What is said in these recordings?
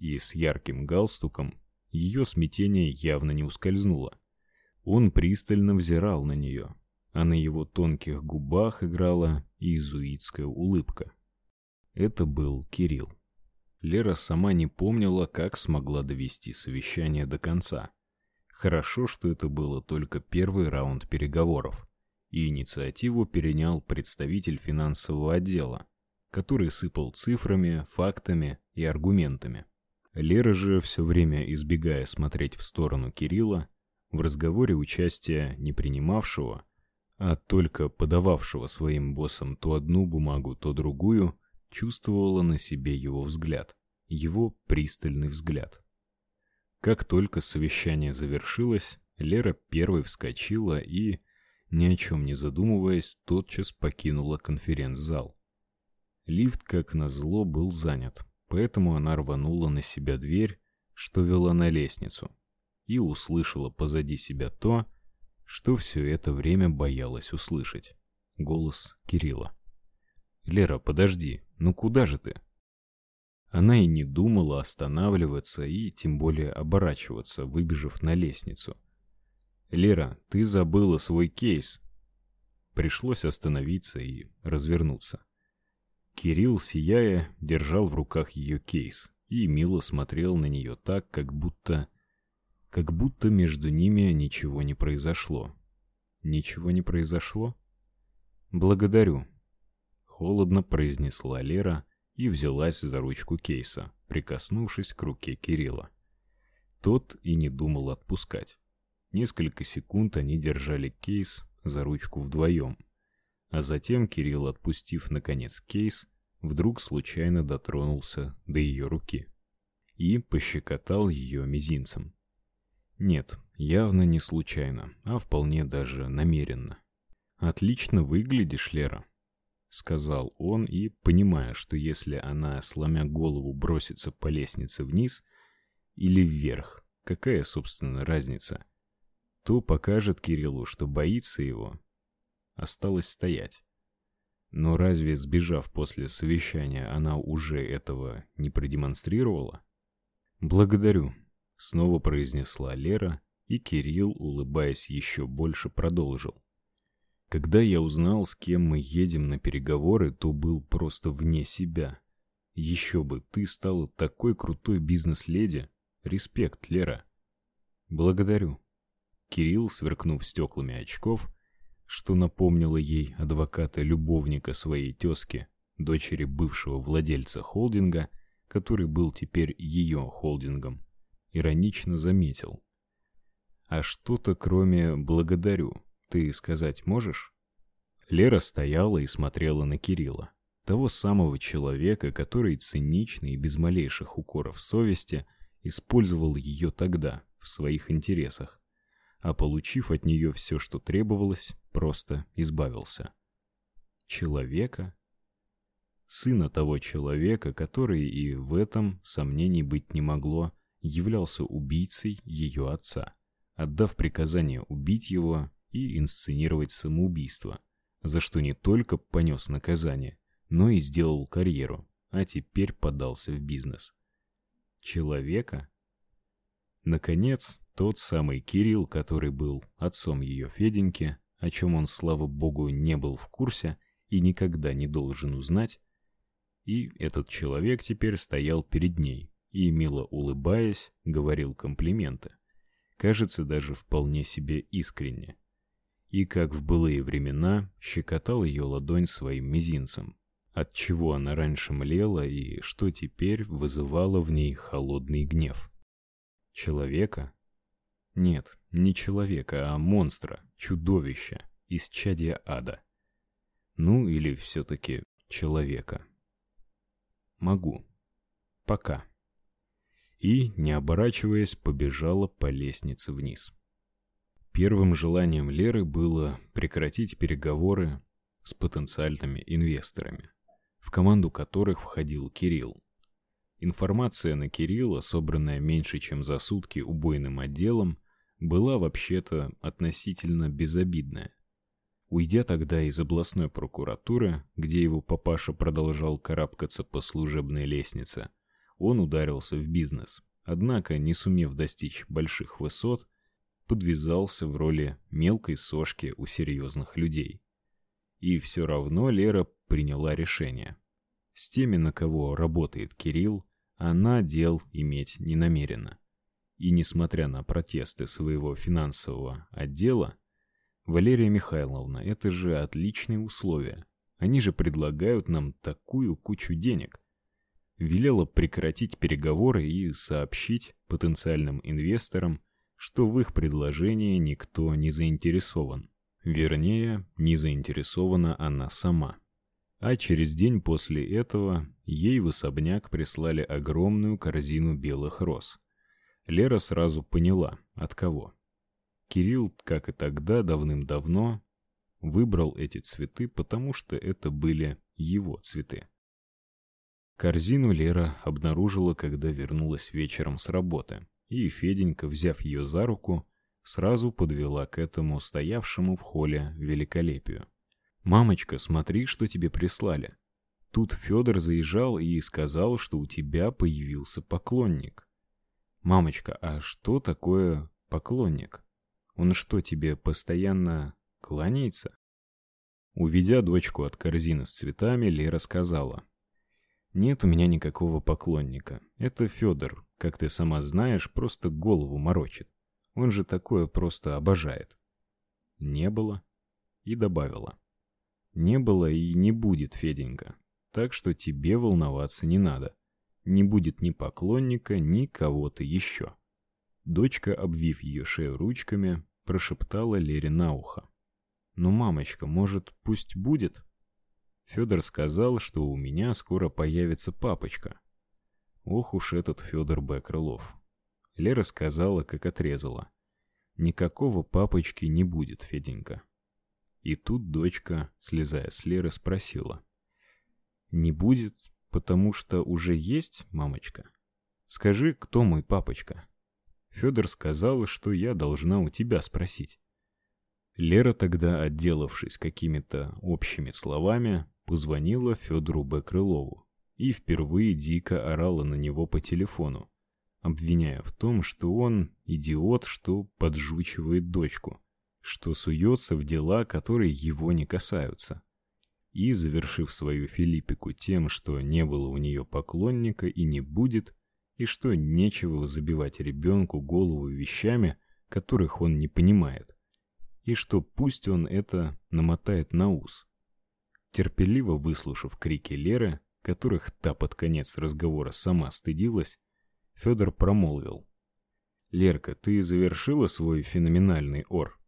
и с ярким галстуком, ее смятение явно не ускользнуло. Он пристально взирал на нее, а на его тонких губах играла иезуитская улыбка. Это был Кирилл. Лера сама не помнила, как смогла довести совещание до конца. Хорошо, что это было только первый раунд переговоров, и инициативу перенял представитель финансового отдела, который сыпал цифрами, фактами и аргументами. Лера же, все время избегая смотреть в сторону Кирилла, в разговоре участия не принимавшего, а только подававшего своим боссам то одну бумагу, то другую, чувствовала на себе его взгляд, его пристальный взгляд. Как только совещание завершилось, Лера первой вскочила и, ни о чем не задумываясь, тотчас покинула конференц-зал. Лифт, как назло, был занят, поэтому она рванула на себя дверь, что вела на лестницу, и услышала позади себя то, что все это время боялась услышать. Голос Кирилла. «Лера, подожди, ну куда же ты?» Она и не думала останавливаться и тем более оборачиваться, выбежав на лестницу. «Лера, ты забыла свой кейс!» Пришлось остановиться и развернуться. Кирилл, сияя, держал в руках ее кейс и мило смотрел на нее так, как будто... как будто между ними ничего не произошло. «Ничего не произошло?» «Благодарю», — холодно произнесла Лера, — и взялась за ручку кейса, прикоснувшись к руке Кирилла. Тот и не думал отпускать. Несколько секунд они держали кейс за ручку вдвоем, а затем Кирилл, отпустив наконец кейс, вдруг случайно дотронулся до ее руки и пощекотал ее мизинцем. Нет, явно не случайно, а вполне даже намеренно. Отлично выглядишь, Лера, сказал он и, понимая, что если она, сломя голову, бросится по лестнице вниз или вверх, какая, собственно, разница, то покажет Кириллу, что боится его. Осталось стоять. Но разве, сбежав после совещания, она уже этого не продемонстрировала? «Благодарю», — снова произнесла Лера, и Кирилл, улыбаясь еще больше, продолжил. Когда я узнал, с кем мы едем на переговоры, то был просто вне себя. Еще бы, ты стала такой крутой бизнес-леди. Респект, Лера. Благодарю. Кирилл, сверкнув стеклами очков, что напомнило ей адвоката-любовника своей тезки, дочери бывшего владельца холдинга, который был теперь ее холдингом, иронично заметил. А что-то кроме «благодарю» Ты сказать можешь? Лера стояла и смотрела на Кирилла, того самого человека, который цинично и без малейших укоров совести использовал ее тогда в своих интересах, а получив от нее все, что требовалось, просто избавился. Человека, сына того человека, который и в этом сомнений быть не могло, являлся убийцей ее отца, отдав приказание убить его и инсценировать самоубийство, за что не только понес наказание, но и сделал карьеру, а теперь подался в бизнес. Человека? Наконец, тот самый Кирилл, который был отцом ее Феденьки, о чем он, слава богу, не был в курсе и никогда не должен узнать, и этот человек теперь стоял перед ней и, мило улыбаясь, говорил комплименты. Кажется, даже вполне себе искренне и, как в былые времена, щекотал ее ладонь своим мизинцем, от чего она раньше млела и что теперь вызывало в ней холодный гнев. Человека? Нет, не человека, а монстра, чудовища, из чадия ада. Ну или все-таки человека. Могу. Пока. И, не оборачиваясь, побежала по лестнице вниз. Первым желанием Леры было прекратить переговоры с потенциальными инвесторами, в команду которых входил Кирилл. Информация на Кирилла, собранная меньше, чем за сутки убойным отделом, была вообще-то относительно безобидная. Уйдя тогда из областной прокуратуры, где его папаша продолжал карабкаться по служебной лестнице, он ударился в бизнес. Однако, не сумев достичь больших высот, подвязался в роли мелкой сошки у серьезных людей. И все равно Лера приняла решение. С теми, на кого работает Кирилл, она дел иметь не намерена. И несмотря на протесты своего финансового отдела, Валерия Михайловна, это же отличные условия. Они же предлагают нам такую кучу денег. Велела прекратить переговоры и сообщить потенциальным инвесторам, что в их предложении никто не заинтересован. Вернее, не заинтересована она сама. А через день после этого ей в особняк прислали огромную корзину белых роз. Лера сразу поняла, от кого. Кирилл, как и тогда, давным-давно выбрал эти цветы, потому что это были его цветы. Корзину Лера обнаружила, когда вернулась вечером с работы, и Феденька, взяв ее за руку, сразу подвела к этому стоявшему в холле великолепию. «Мамочка, смотри, что тебе прислали. Тут Федор заезжал и сказал, что у тебя появился поклонник». «Мамочка, а что такое поклонник? Он что, тебе постоянно кланяется?» Уведя дочку от корзины с цветами, Лера сказала. «Нет у меня никакого поклонника. Это Федор, как ты сама знаешь, просто голову морочит. Он же такое просто обожает. Не было. И добавила. Не было и не будет, Феденька. Так что тебе волноваться не надо. Не будет ни поклонника, ни кого-то еще. Дочка, обвив ее шею ручками, прошептала Лере на ухо. «Ну, мамочка, может, пусть будет?» Федор сказал, что у меня скоро появится папочка. Ох уж этот Федор Б. Лера сказала, как отрезала. Никакого папочки не будет, Феденька. И тут дочка, слезая с Леры, спросила: "Не будет, потому что уже есть, мамочка? Скажи, кто мой папочка?" Федор сказал, что я должна у тебя спросить. Лера тогда, отделавшись какими-то общими словами, позвонила Федору Б. Крылову и впервые дико орала на него по телефону обвиняя в том, что он идиот, что поджучивает дочку, что суется в дела, которые его не касаются. И, завершив свою Филиппику тем, что не было у нее поклонника и не будет, и что нечего забивать ребенку голову вещами, которых он не понимает, и что пусть он это намотает на ус. Терпеливо выслушав крики Леры, которых та под конец разговора сама стыдилась, Федор промолвил. «Лерка, ты завершила свой феноменальный ор?»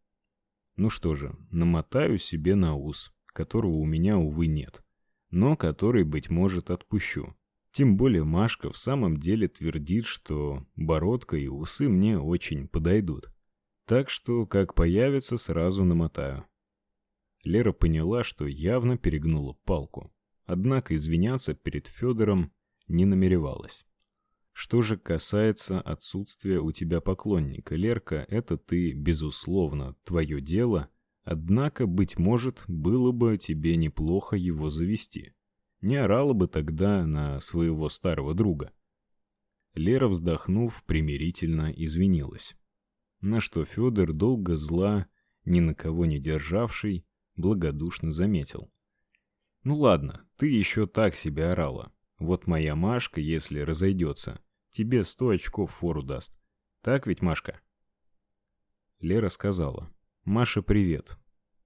«Ну что же, намотаю себе на ус, которого у меня, увы, нет, но который, быть может, отпущу. Тем более Машка в самом деле твердит, что бородка и усы мне очень подойдут. Так что, как появится, сразу намотаю». Лера поняла, что явно перегнула палку, однако извиняться перед Федором не намеревалась. Что же касается отсутствия у тебя поклонника, Лерка, это ты, безусловно, твое дело, однако, быть может, было бы тебе неплохо его завести. Не орала бы тогда на своего старого друга. Лера, вздохнув, примирительно извинилась. На что Федор долго зла, ни на кого не державший, благодушно заметил. «Ну ладно, ты еще так себя орала. Вот моя Машка, если разойдется, тебе сто очков фору даст. Так ведь, Машка? Лера сказала. Маша, привет.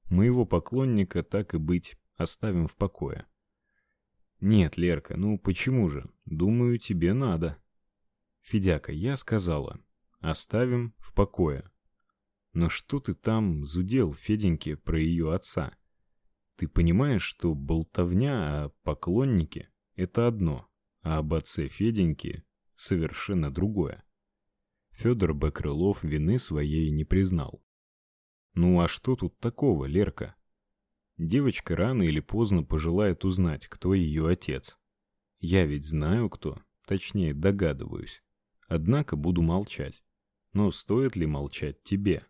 Моего поклонника так и быть оставим в покое. Нет, Лерка, ну почему же? Думаю, тебе надо. Федяка, я сказала. Оставим в покое. Но что ты там зудел Феденьке про ее отца? Ты понимаешь, что болтовня о поклоннике это одно, а об отце Феденьки совершенно другое. Федор Бакрылов вины своей не признал. Ну а что тут такого, Лерка? Девочка рано или поздно пожелает узнать, кто ее отец. Я ведь знаю кто, точнее догадываюсь. Однако буду молчать. Но стоит ли молчать тебе?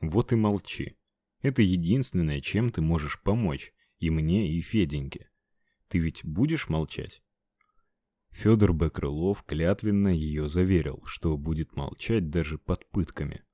Вот и молчи. Это единственное, чем ты можешь помочь и мне, и Феденьке. Ты ведь будешь молчать? Федор Б. Крылов клятвенно ее заверил, что будет молчать даже под пытками.